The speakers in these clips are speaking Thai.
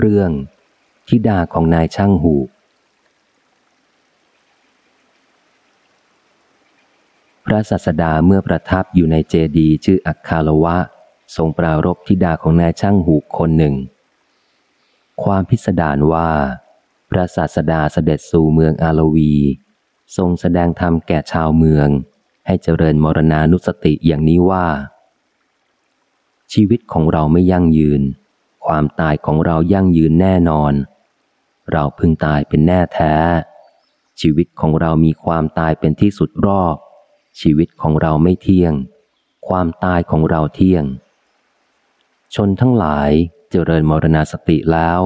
เรื่องทิดาของนายช่างหูพระสัสดาเมื่อประทับอยู่ในเจดีชื่ออัคคาลวะ ทรงปรารบทิดาของนายช่างหูคนหนึ่ง ความพิสดารว่า พระศาสดาเสด็จสู่เมืองอาลวี ทรงแสดงธรรมแก่ชาวเมือง ให้เจริญมรณานุสติอย่างนี้ว่า ชีวิตของเราไม่ยั่งยืน ความตายของเรายั่งยืนแน่นอน เราพึงตายเป็นแน่แท้ ชีวิตของเรามีความตายเป็นที่สุดรอบ ชีวิตของเราไม่เที่ยง ความตายของเราเที่ยง ชนทั้งหลายเจริญมรณาสติแล้ว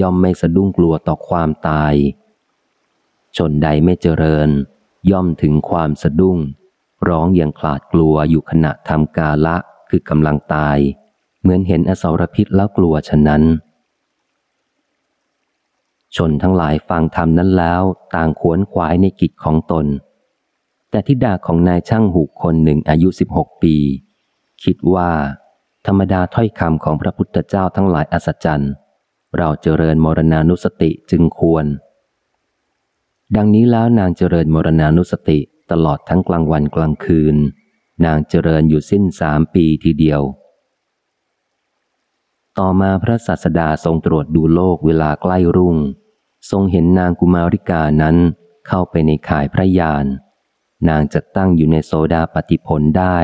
ย่อมไม่สะดุ้งกลัวต่อความตาย ชนใดไม่เจริญ ย่อมถึงความสะดุ้ง ร้องอย่างขลาดกลัวอยู่ขณะทำกาละคือกำลังตาย เหมือนเห็นอสรพิษแล้วกลัวฉะนั้น ชนทั้งหลายฟังธรรมนั้นแล้ว ต่างขวนขวายในกิจของตน แต่ทิดาของนายช่างหูคนหนึ่งอายุสิบหกปี คิดว่า ธรรมดาถ้อยคำของพระพุทธเจ้าทั้งหลายอัศจรรย์ เราเจริญมรณานุสติจึงควร ดังนี้แล้วนางเจริญมรณานุสติตลอดทั้งกลางวันกลางคืน นางเจริญอยู่สิ้นสามปีทีเดียว ต่อมาพระศาสดาทรงตรวจดูโลกเวลาใกล้รุ่ง ทรงเห็นนางกุมาริกานั้นเข้าไปในข่ายพระยาน นางจะตั้งอยู่ในโซดาปฏิพลได้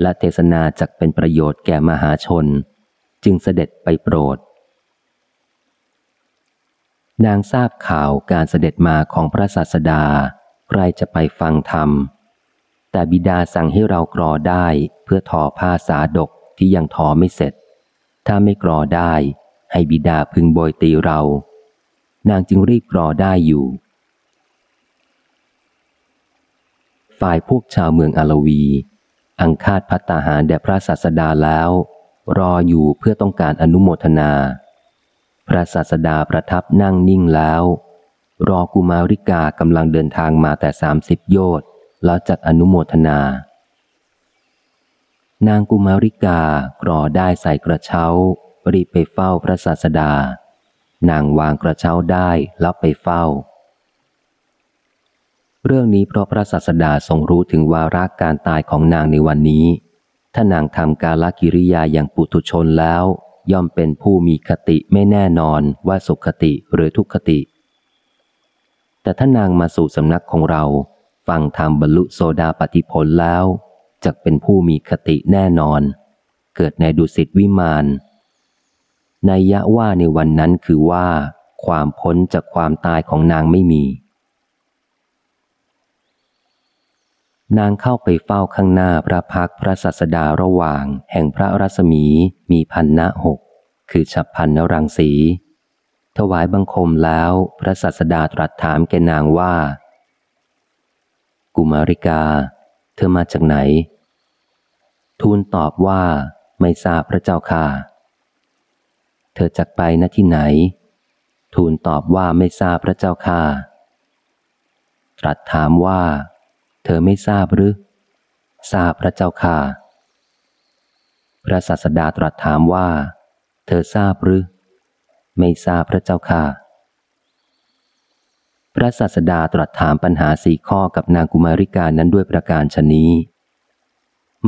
และเทศนาจักเป็นประโยชน์แก่มหาชน จึงเสด็จไปโปรด นางทราบข่าวการเสด็จมาของพระศาสดาใครจะไปฟังธรรม แต่บิดาสั่งให้เรากรอได้เพื่อทอผ้าสาดกที่ยังทอไม่เสร็จ ถ้าไม่กรอได้ ให้บิดาพึงโบยตีเรา นางจึงรีบกรอได้อยู่ ฝ่ายพวกชาวเมืองอาลวี อังคาดพัตตาหารแด่พระศาสดาแล้ว รออยู่เพื่อต้องการอนุโมทนา พระศาสดาประทับนั่งนิ่งแล้ว รอกุมาริกากำลังเดินทางมาแต่สามสิบโยชน์แล้วจัดอนุโมทนา นางกุมาริกากรอได้ใส่กระเช้า รีบไปเฝ้าพระศาสดา นางวางกระเช้าได้แล้วไปเฝ้า เรื่องนี้เพราะพระศาสดาทรงรู้ถึงวาระการตายของนางในวันนี้ ถ้านางทำกาลกิริยาอย่างปุถุชนแล้ว ย่อมเป็นผู้มีคติไม่แน่นอนว่าสุขคติหรือทุกขติ แต่ถ้านางมาสู่สำนักของเรา ฟังธรรมบรรลุโซดาปฏิผลแล้ว จะเป็นผู้มีคติแน่นอน เกิดในดุสิตวิมานในยะว่าในวันนั้นคือว่า ความพ้นจากความตายของนางไม่มี นางเข้าไปเฝ้าข้างหน้าพระพักพระสัสดาระหว่าง แห่งพระรัศมีมีพันนะหกคือฉับพันนรังสี ถวายบังคมแล้วพระสัสดาตรัสถามแกนางว่า กุมาริกา เธอมาจากไหน ทูลตอบว่าไม่ทราบพระเจ้าค่ะ เธอจักไปณที่ไหน ทูลตอบว่าไม่ทราบพระเจ้าค่ะ ตรัสถามว่า เธอไม่ทราบหรือ ทราบพระเจ้าค่ะ พระศาสดาตรัสถามว่า เธอทราบหรือ ไม่ทราบพระเจ้าค่ะ พระศาสดาตรัสถามปัญหาสี่ข้อกับนางกุมาริกานั้นด้วยประการชนี้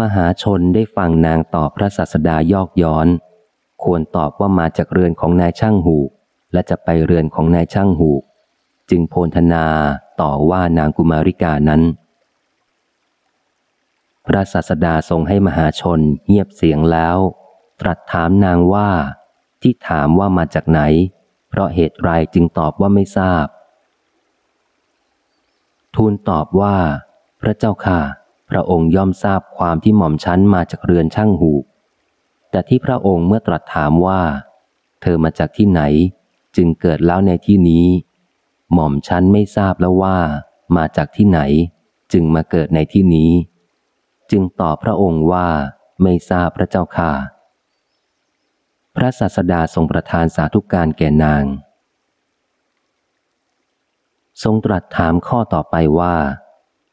มหาชนได้ฟังนางตอบพระศาสดายอกย้อน ควรตอบว่ามาจากเรือนของนายช่างหูและจะไปเรือนของนายช่างหูจึงโพนธนาต่อว่านางกุมาริกานั้น พระศาสดาทรงให้มหาชนเงียบเสียงแล้ว ตรัสถามนางว่า ที่ถามว่ามาจากไหน เพราะเหตุไรจึงตอบว่าไม่ทราบ ทูลตอบว่า พระเจ้าค่ะ พระองค์ย่อมทราบความที่หม่อมชั้นมาจากเรือนช่างหูแต่ที่พระองค์เมื่อตรัสถามว่า เธอมาจากที่ไหน จึงเกิดแล้วในที่นี้ หม่อมชั้นไม่ทราบแล้วว่า มาจากที่ไหน จึงมาเกิดในที่นี้ จึงตอบพระองค์ว่าไม่ทราบพระเจ้าค่ะ พระศาสดาทรงประทานสาธุการแก่นาง ทรงตรัสถามข้อต่อไปว่า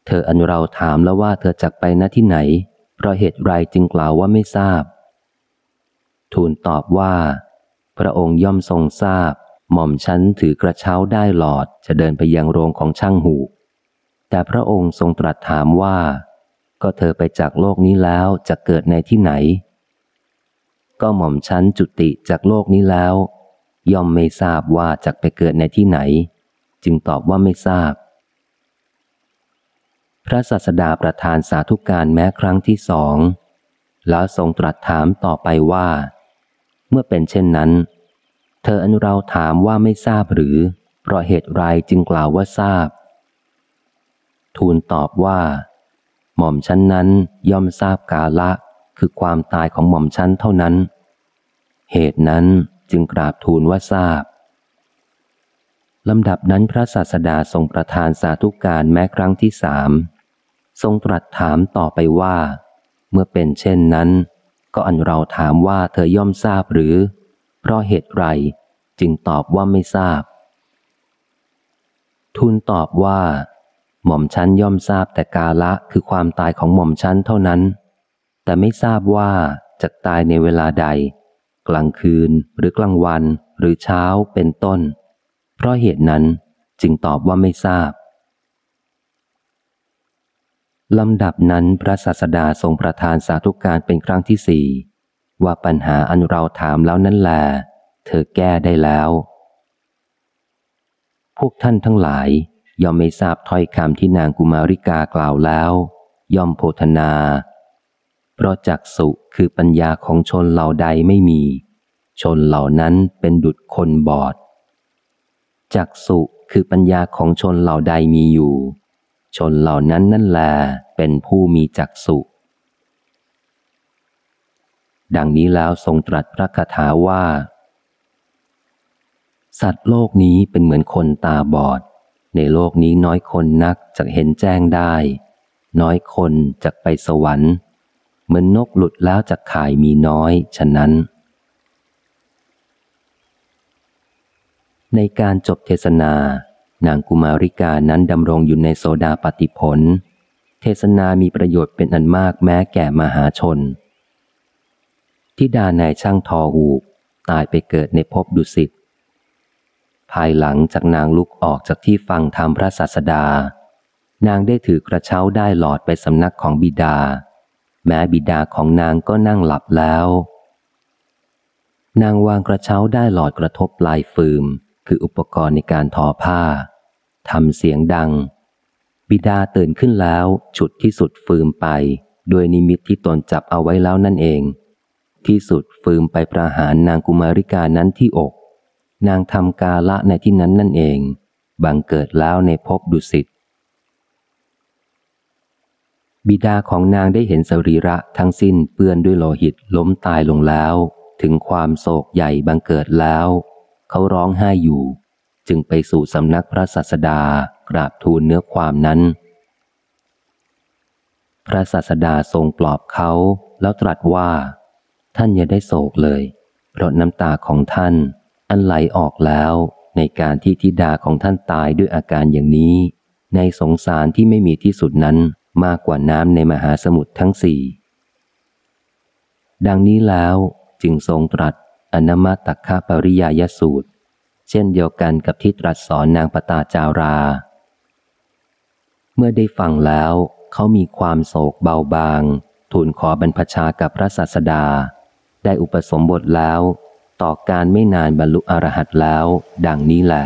เธออันเราถามแล้วว่าเธอจักไปณที่ไหน เพราะเหตุไรจึงกล่าวว่าไม่ทราบ ทูลตอบว่า พระองค์ย่อมทรงทราบ หม่อมชั้นถือกระเช้าได้หลอดจะเดินไปยังโรงของช่างหูแต่พระองค์ทรงตรัสถามว่า ก็เธอไปจากโลกนี้แล้วจะเกิดในที่ไหน ก็หม่อมชั้นจุติจากโลกนี้แล้ว ย่อมไม่ทราบว่าจะไปเกิดในที่ไหน จึงตอบว่าไม่ทราบ พระศาสดาประทานสาธุการแม้ครั้งที่สอง แล้วทรงตรัสถามต่อไปว่า เมื่อเป็นเช่นนั้น เธออันเราถามว่าไม่ทราบหรือ เพราะเหตุไรจึงกล่าวว่าทราบ ทูลตอบว่า หม่อมชั้นนั้นย่อมทราบกาละคือความตายของหม่อมชั้นเท่านั้น เหตุนั้นจึงกราบทูลว่าทราบลำดับนั้นพระศาสดาทรงประทานสาธุการแม้ครั้งที่สาม ทรงตรัสถามต่อไปว่า เมื่อเป็นเช่นนั้น ก็อันเราถามว่าเธอย่อมทราบหรือ เพราะเหตุไรจึงตอบว่าไม่ทราบ ทูลตอบว่า หม่อมชั้นย่อมทราบแต่กาละคือความตายของหม่อมชั้นเท่านั้น แต่ไม่ทราบว่าจะตายในเวลาใด กลางคืนหรือกลางวันหรือเช้าเป็นต้น เพราะเหตุนั้นจึงตอบว่าไม่ทราบ ลำดับนั้นพระศาสดาทรงประทานสาธุการเป็นครั้งที่สี่ว่าปัญหาอันเราถามแล้วนั่นแหละเธอแก้ได้แล้ว พวกท่านทั้งหลายย่อมไม่ทราบถ้อยคำที่นางกุมาริกากล่าวแล้ว ย่อมโพธนา เพราะจักสุคือปัญญาของชนเหล่าใดไม่มี ชนเหล่านั้นเป็นดุจคนบอด จักสุคือปัญญาของชนเหล่าใดมีอยู่ ชนเหล่านั้นนั่นแหละ เป็นผู้มีจักสุ ดังนี้แล้วทรงตรัสพระคาถาว่า สัตว์โลกนี้เป็นเหมือนคนตาบอด ในโลกนี้น้อยคนนักจะเห็นแจ้งได้ น้อยคนจะไปสวรรค์ เหมือนนกหลุดแล้วจากข่ายมีน้อย ฉะนั้น ในการจบเทศนานางกุมาริกานั้นดำรงอยู่ในโซดาปฏิผล เทศนามีประโยชน์เป็นอันมากแม้แก่มหาชนทิดานายช่างทอหูกตายไปเกิดในภพดุสิต ภายหลังจากนางลุกออกจากที่ฟังธรรมพระศาสดา นางได้ถือกระเช้าได้หลอดไปสำนักของบิดา แม้บิดาของนางก็นั่งหลับแล้ว นางวางกระเช้าได้หลอดกระทบปลายฟืม คืออุปกรณ์ในการทอผ้าทำเสียงดัง บิดาตื่นขึ้นแล้ว ฉุดที่สุดฟืมไป ด้วยนิมิตที่ตนจับเอาไว้แล้วนั่นเอง ที่สุดฟืมไปประหารนางกุมาริกานั้นที่อก นางทำกาละในที่นั้นนั่นเอง บังเกิดแล้วในภพดุสิตบิดาของนางได้เห็นสรีระทั้งสิ้นเปื้อนด้วยโลหิตล้มตายลงแล้ว ถึงความโศกใหญ่บังเกิดแล้ว เขาร้องไห้อยู่ จึงไปสู่สำนักพระศาสดากราบทูลเนื้อความนั้น พระศาสดาทรงปลอบเขาแล้วตรัสว่า ท่านอย่าได้โศกเลย เพราะน้ำตาของท่าน อันไหลออกแล้วในการที่ธิดาของท่านตายด้วยอาการอย่างนี้ ในสงสารที่ไม่มีที่สุดนั้นมากกว่าน้ำในมหาสมุทรทั้งสี่ ดังนี้แล้วจึงทรงตรัสอนมาตักคาปริยายสูตร เช่นเดียวกันกับที่ตรัสสอนนางปตาจารา เมื่อได้ฟังแล้วเขามีความโศกเบาบาง ทูลขอบรรพชากับพระศาสดา ได้อุปสมบทแล้ว ต่อการไม่นานบรรลุอรหัตแล้ว ดังนี้แหละ